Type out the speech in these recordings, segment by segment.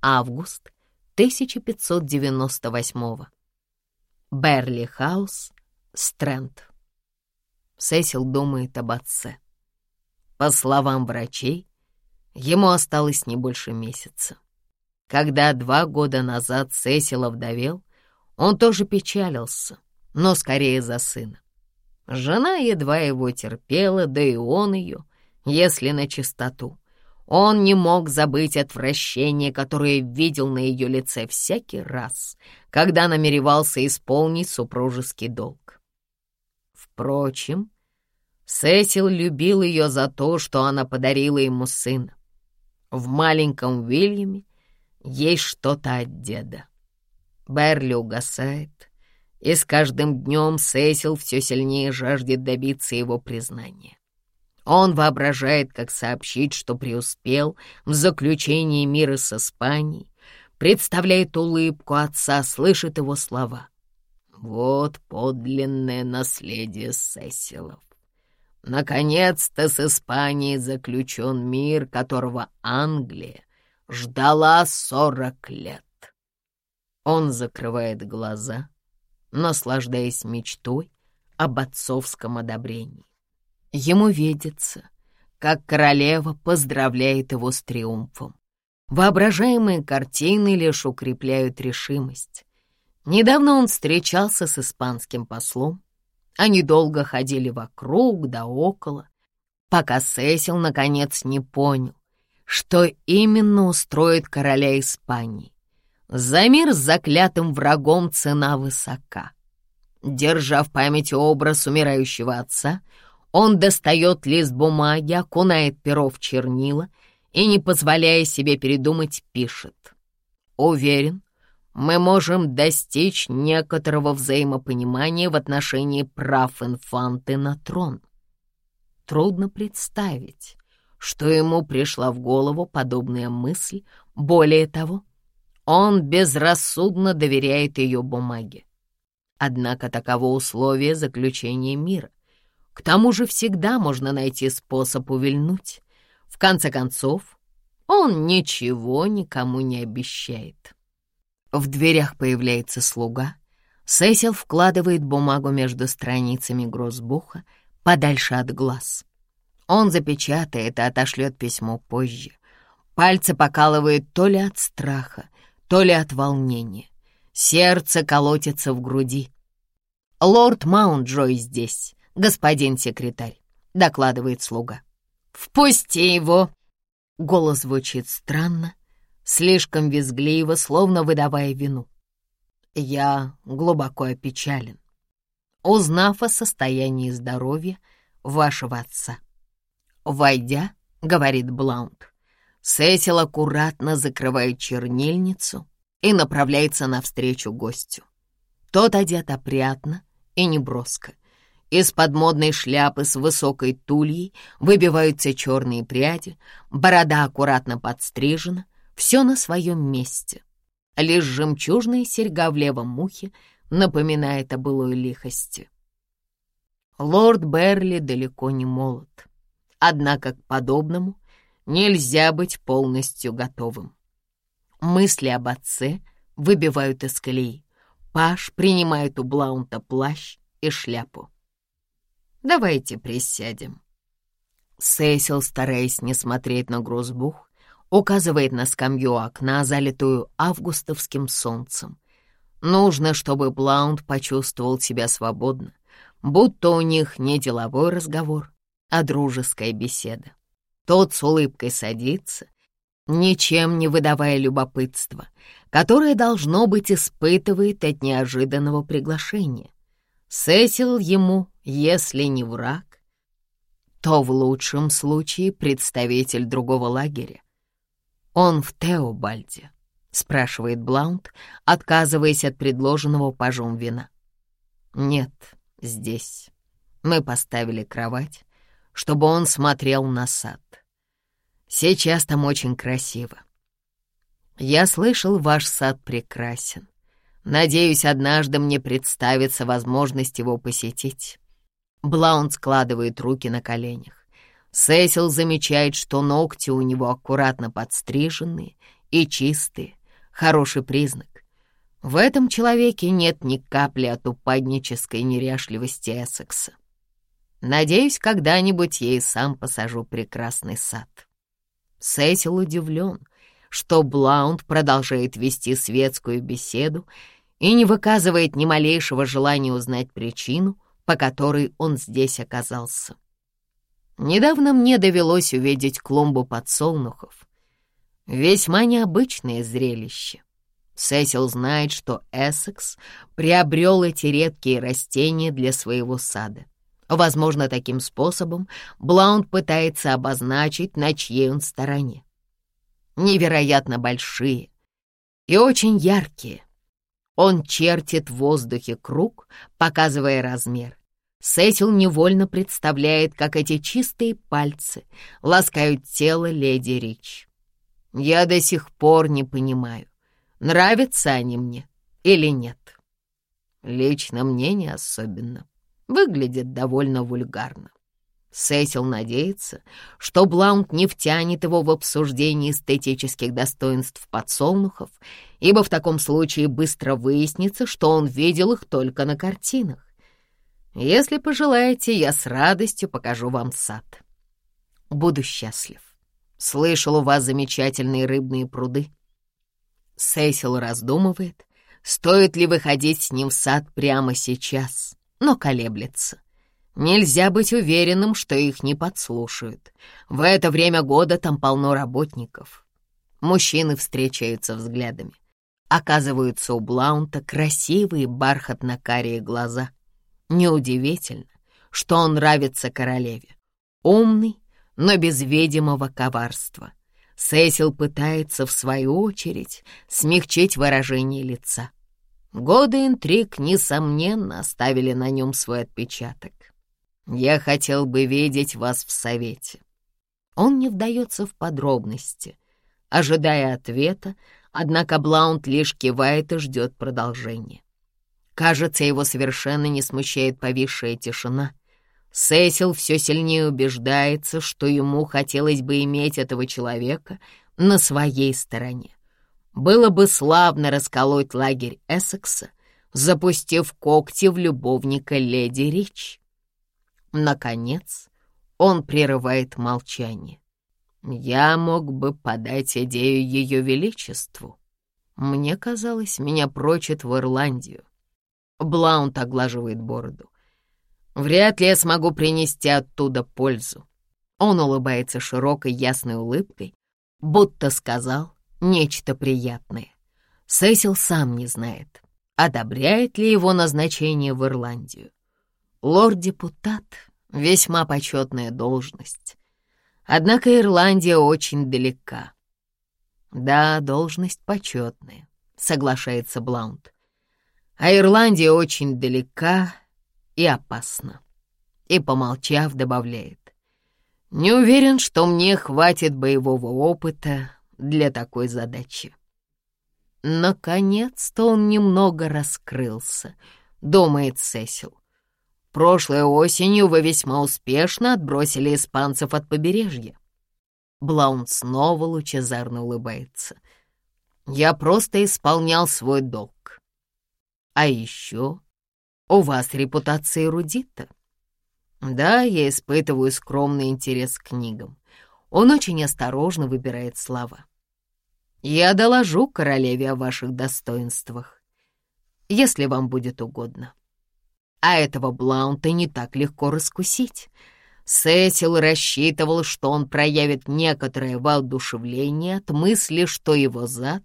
Август 1598. Берли Хаус, Стрэнд. Сесил думает об отце. По словам врачей, ему осталось не больше месяца. Когда два года назад Сесил овдовел, он тоже печалился, но скорее за сына. Жена едва его терпела, да и он ее, если на чистоту. Он не мог забыть отвращение, которое видел на ее лице всякий раз, когда намеревался исполнить супружеский долг. Впрочем, Сесил любил ее за то, что она подарила ему сына. В маленьком Вильяме есть что-то от деда. Берли угасает, и с каждым днем Сесил все сильнее жаждет добиться его признания. Он воображает, как сообщить, что преуспел в заключении мира с Испанией, представляет улыбку отца, слышит его слова. Вот подлинное наследие Сесилов. Наконец-то с Испанией заключен мир, которого Англия ждала сорок лет. Он закрывает глаза, наслаждаясь мечтой об отцовском одобрении. Ему видится, как королева поздравляет его с триумфом. Воображаемые картины лишь укрепляют решимость. Недавно он встречался с испанским послом. Они долго ходили вокруг да около, пока Сесил наконец не понял, что именно устроит короля Испании. За мир с заклятым врагом цена высока. Держа в памяти образ умирающего отца, он достает лист бумаги, окунает перо в чернила и, не позволяя себе передумать, пишет. «Уверен, мы можем достичь некоторого взаимопонимания в отношении прав инфанты на трон». Трудно представить, что ему пришла в голову подобная мысль. Более того, он безрассудно доверяет ее бумаге. Однако таково условие заключения мира. К тому же всегда можно найти способ увильнуть. В конце концов, он ничего никому не обещает. В дверях появляется слуга. Сесил вкладывает бумагу между страницами грозбуха подальше от глаз. Он запечатает и отошлет письмо позже. Пальцы покалывает то ли от страха, то ли от волнения. Сердце колотится в груди. Лорд Маунт-Джой здесь господин секретарь», — докладывает слуга. «Впусти его!» Голос звучит странно, слишком визгливо, словно выдавая вину. Я глубоко опечален, узнав о состоянии здоровья вашего отца. «Войдя», — говорит Блаунд, Сесил аккуратно закрывает чернильницу и направляется навстречу гостю. Тот одет опрятно и неброско — из-под модной шляпы с высокой тульей выбиваются черные пряди, борода аккуратно подстрижена, все на своем месте. Лишь жемчужная серьга в левом ухе напоминает о былой лихости. Лорд Берли далеко не молод, однако к подобному нельзя быть полностью готовым. Мысли об отце выбивают из колеи. Паш принимает у Блаунта плащ и шляпу. Давайте присядем». Сесил, стараясь не смотреть на грузбух, указывает на скамью окна, залитую августовским солнцем. Нужно, чтобы Блаунд почувствовал себя свободно, будто у них не деловой разговор, а дружеская беседа. Тот с улыбкой садится, ничем не выдавая любопытства, которое, должно быть, испытывает от неожиданного приглашения. Сесил ему, если не враг, то в лучшем случае представитель другого лагеря. «Он в Теобальде?» — спрашивает Блаунд, отказываясь от предложенного пажом вина. «Нет, здесь. Мы поставили кровать, чтобы он смотрел на сад. Сейчас там очень красиво. Я слышал, ваш сад прекрасен. Надеюсь, однажды мне представится возможность его посетить». Блаунд складывает руки на коленях. Сесил замечает, что ногти у него аккуратно подстриженные и чистые — хороший признак. В этом человеке нет ни капли от упаднической неряшливости Эссекса. Надеюсь, когда-нибудь я и сам посажу прекрасный сад. Сесил удивлен, что Блаунд продолжает вести светскую беседу и не выказывает ни малейшего желания узнать причину, по которой он здесь оказался. Недавно мне довелось увидеть клумбу подсолнухов. Весьма необычное зрелище. Сесил знает, что Эссекс приобрел эти редкие растения для своего сада. Возможно, таким способом Блаунд пытается обозначить, на чьей он стороне. Невероятно большие и очень яркие. Он чертит в воздухе круг, показывая размер. Сесил невольно представляет, как эти чистые пальцы ласкают тело леди Рич. Я до сих пор не понимаю, нравятся они мне или нет. Лично мне не особенно. Выглядит довольно вульгарно. Сесил надеется, что Блаунд не втянет его в обсуждение эстетических достоинств подсолнухов, ибо в таком случае быстро выяснится, что он видел их только на картинах. Если пожелаете, я с радостью покажу вам сад. Буду счастлив. Слышал, у вас замечательные рыбные пруды. Сесил раздумывает, стоит ли выходить с ним в сад прямо сейчас но колеблется. Нельзя быть уверенным, что их не подслушают. В это время года там полно работников. Мужчины встречаются взглядами. Оказываются у Блаунта красивые бархатно-карие глаза. Неудивительно, что он нравится королеве. Умный, но без видимого коварства. Сесил пытается, в свою очередь, смягчить выражение лица. Годы интриг, несомненно, оставили на нем свой отпечаток. Я хотел бы видеть вас в совете. Он не вдается в подробности, ожидая ответа, однако Блаунд лишь кивает и ждет продолжения. Кажется, его совершенно не смущает повисшая тишина. Сесил все сильнее убеждается, что ему хотелось бы иметь этого человека на своей стороне. Было бы славно расколоть лагерь Эссекса, запустив когти в любовника леди Рич. Наконец, он прерывает молчание. Я мог бы подать идею ее величеству. Мне казалось, меня прочит в Ирландию. Блаунт оглаживает бороду. Вряд ли я смогу принести оттуда пользу. Он улыбается широкой ясной улыбкой, будто сказал, нечто приятное. Сесил сам не знает, одобряет ли его назначение в Ирландию. Лорд-депутат — весьма почетная должность. Однако Ирландия очень далека. Да, должность почетная, соглашается Блаунд. А Ирландия очень далека и опасна. И, помолчав, добавляет. Не уверен, что мне хватит боевого опыта для такой задачи. Наконец-то он немного раскрылся, думает Сесил. Прошлой осенью вы весьма успешно отбросили испанцев от побережья. Блаун снова лучезарно улыбается. Я просто исполнял свой долг. А еще у вас репутация эрудита. Да, я испытываю скромный интерес к книгам. Он очень осторожно выбирает слова. «Я доложу королеве о ваших достоинствах, если вам будет угодно. А этого Блаунта не так легко раскусить». Сесил рассчитывал, что он проявит некоторое воодушевление от мысли, что его зад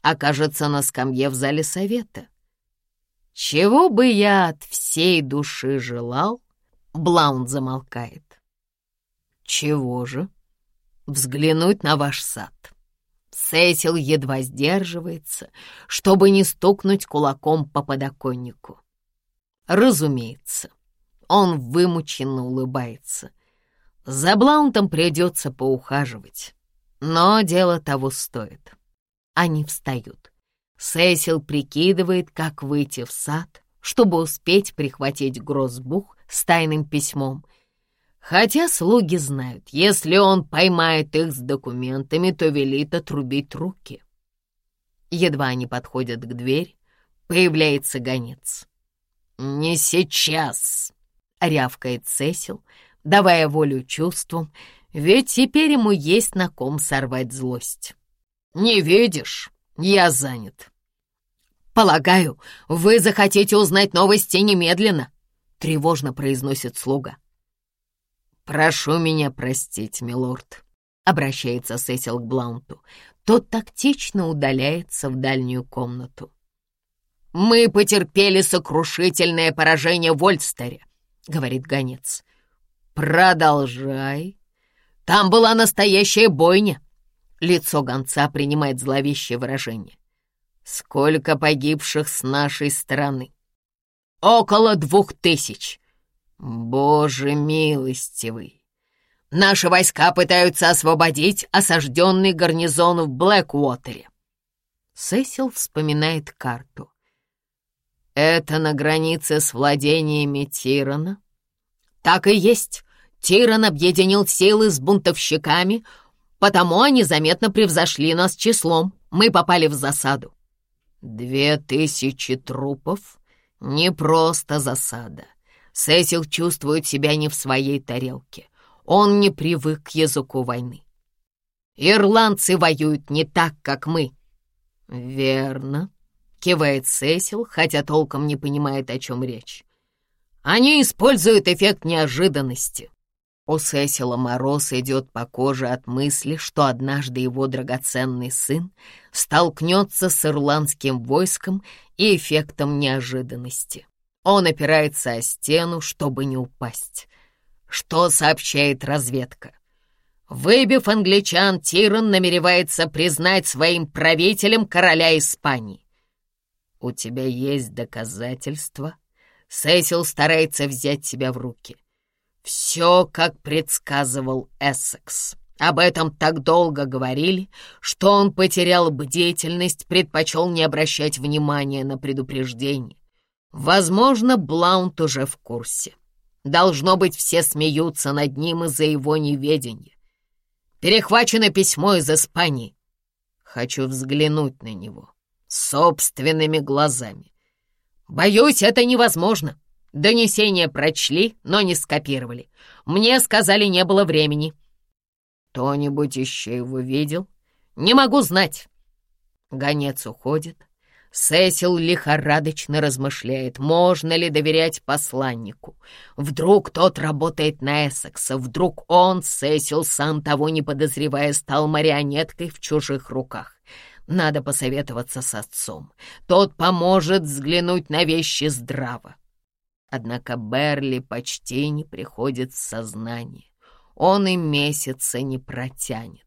окажется на скамье в зале совета. «Чего бы я от всей души желал?» Блаунд замолкает. «Чего же?» взглянуть на ваш сад. Сесил едва сдерживается, чтобы не стукнуть кулаком по подоконнику. Разумеется, он вымученно улыбается. За Блаунтом придется поухаживать, но дело того стоит. Они встают. Сесил прикидывает, как выйти в сад, чтобы успеть прихватить грозбух с тайным письмом — Хотя слуги знают, если он поймает их с документами, то велит отрубить руки. Едва они подходят к двери, появляется гонец. «Не сейчас!» — рявкает Сесил, давая волю чувствам, ведь теперь ему есть на ком сорвать злость. «Не видишь? Я занят». «Полагаю, вы захотите узнать новости немедленно», — тревожно произносит слуга. «Прошу меня простить, милорд», — обращается Сесил к Блаунту. Тот тактично удаляется в дальнюю комнату. «Мы потерпели сокрушительное поражение в Ольстере», — говорит гонец. «Продолжай. Там была настоящая бойня». Лицо гонца принимает зловещее выражение. «Сколько погибших с нашей стороны?» «Около двух тысяч». «Боже милостивый! Наши войска пытаются освободить осажденный гарнизон в Блэквотере». Сесил вспоминает карту. «Это на границе с владениями Тирана?» «Так и есть. Тиран объединил силы с бунтовщиками, потому они заметно превзошли нас числом. Мы попали в засаду». «Две тысячи трупов? Не просто засада. Сесил чувствует себя не в своей тарелке. Он не привык к языку войны. Ирландцы воюют не так, как мы». «Верно», кивает Сесил, хотя толком не понимает, о чем речь. Они используют эффект неожиданности. У Сесила мороз идет по коже от мысли, что однажды его драгоценный сын столкнется с ирландским войском и эффектом неожиданности. Он опирается о стену, чтобы не упасть. Что сообщает разведка? Выбив англичан, Тиран намеревается признать своим правителем короля Испании. «У тебя есть доказательства?» Сесил старается взять себя в руки. «Все, как предсказывал Эссекс. Об этом так долго говорили, что он потерял бдительность, предпочел не обращать внимания на предупреждение. Возможно, Блаунт уже в курсе. Должно быть, все смеются над ним из-за его неведения. Перехвачено письмо из Испании. Хочу взглянуть на него собственными глазами. Боюсь, это невозможно. Донесение прочли, но не скопировали. Мне сказали, не было времени. Кто-нибудь еще его видел? Не могу знать. Гонец уходит. Сесил лихорадочно размышляет, можно ли доверять посланнику. Вдруг тот работает на Эссекса, вдруг он, Сесил, сам того не подозревая, стал марионеткой в чужих руках. Надо посоветоваться с отцом. Тот поможет взглянуть на вещи здраво. Однако Берли почти не приходит в сознание. Он и месяца не протянет.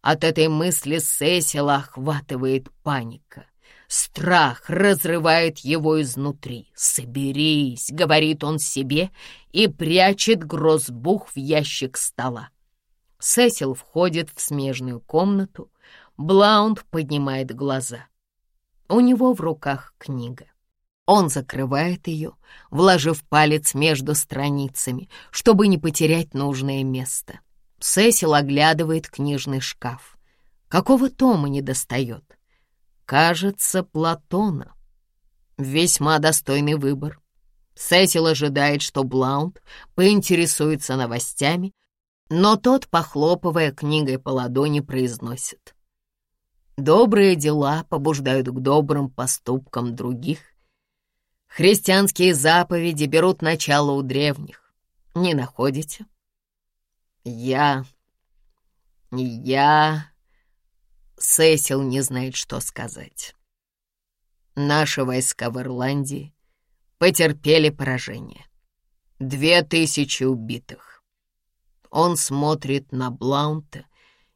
От этой мысли Сесила охватывает паника. Страх разрывает его изнутри. «Соберись», — говорит он себе, и прячет грозбух в ящик стола. Сесил входит в смежную комнату, Блаунд поднимает глаза. У него в руках книга. Он закрывает ее, вложив палец между страницами, чтобы не потерять нужное место. Сесил оглядывает книжный шкаф. Какого тома не достает? Кажется, Платона. Весьма достойный выбор. Сесил ожидает, что Блаунд поинтересуется новостями, но тот, похлопывая книгой по ладони, произносит. Добрые дела побуждают к добрым поступкам других. Христианские заповеди берут начало у древних. Не находите? Я... Я... Сесил не знает, что сказать. Наши войска в Ирландии потерпели поражение. Две тысячи убитых. Он смотрит на Блаунта,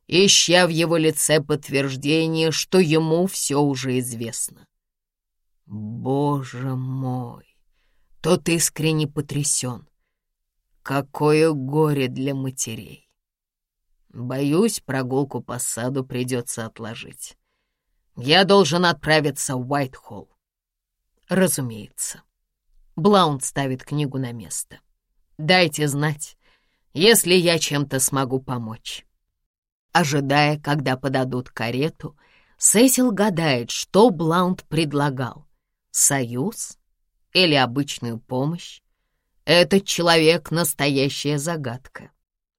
ища в его лице подтверждение, что ему все уже известно. Боже мой, тот искренне потрясен. Какое горе для матерей. Боюсь, прогулку по саду придется отложить. Я должен отправиться в Уайтхолл. Разумеется. Блаунд ставит книгу на место. Дайте знать, если я чем-то смогу помочь». Ожидая, когда подадут карету, Сесил гадает, что Блаунд предлагал — союз или обычную помощь. Этот человек — настоящая загадка.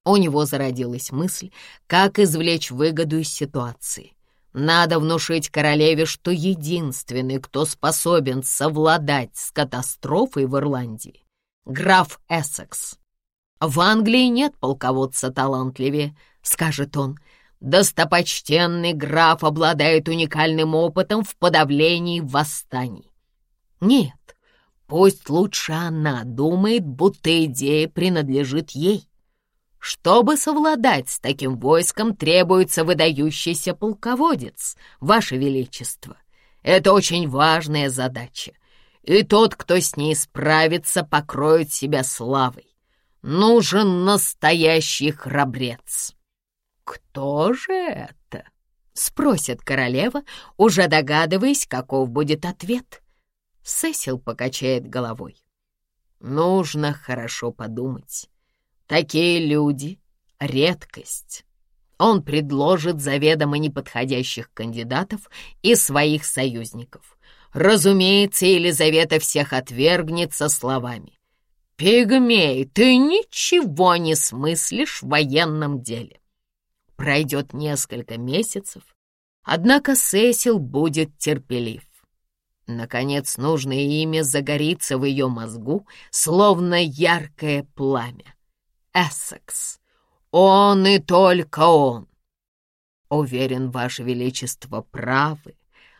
У него зародилась мысль, как извлечь выгоду из ситуации. Надо внушить королеве, что единственный, кто способен совладать с катастрофой в Ирландии — граф Эссекс. В Англии нет полководца талантливее, скажет он. Достопочтенный граф обладает уникальным опытом в подавлении восстаний. Нет, пусть лучше она думает, будто идея принадлежит ей. Чтобы совладать с таким войском, требуется выдающийся полководец, Ваше Величество. Это очень важная задача, и тот, кто с ней справится, покроет себя славой. Нужен настоящий храбрец. «Кто же это?» — спросит королева, уже догадываясь, каков будет ответ. Сесил покачает головой. «Нужно хорошо подумать. Такие люди — редкость. Он предложит заведомо неподходящих кандидатов и своих союзников. Разумеется, Елизавета всех отвергнет со словами. «Пигмей, ты ничего не смыслишь в военном деле». Пройдет несколько месяцев, однако Сесил будет терпелив. Наконец, нужное имя загорится в ее мозгу, словно яркое пламя. Эссекс. Он и только он. Уверен, Ваше Величество правы,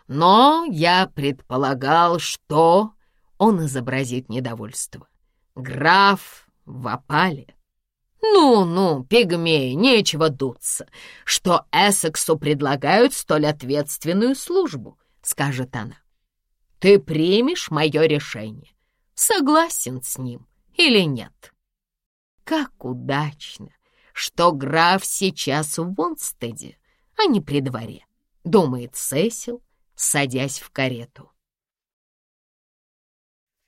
но я предполагал, что... Он изобразит недовольство. Граф в опале. «Ну-ну, пигмей, нечего дуться, что Эссексу предлагают столь ответственную службу», — скажет она. «Ты примешь мое решение, согласен с ним или нет?» Как удачно, что граф сейчас в Вонстеде, а не при дворе, думает Сесил, садясь в карету.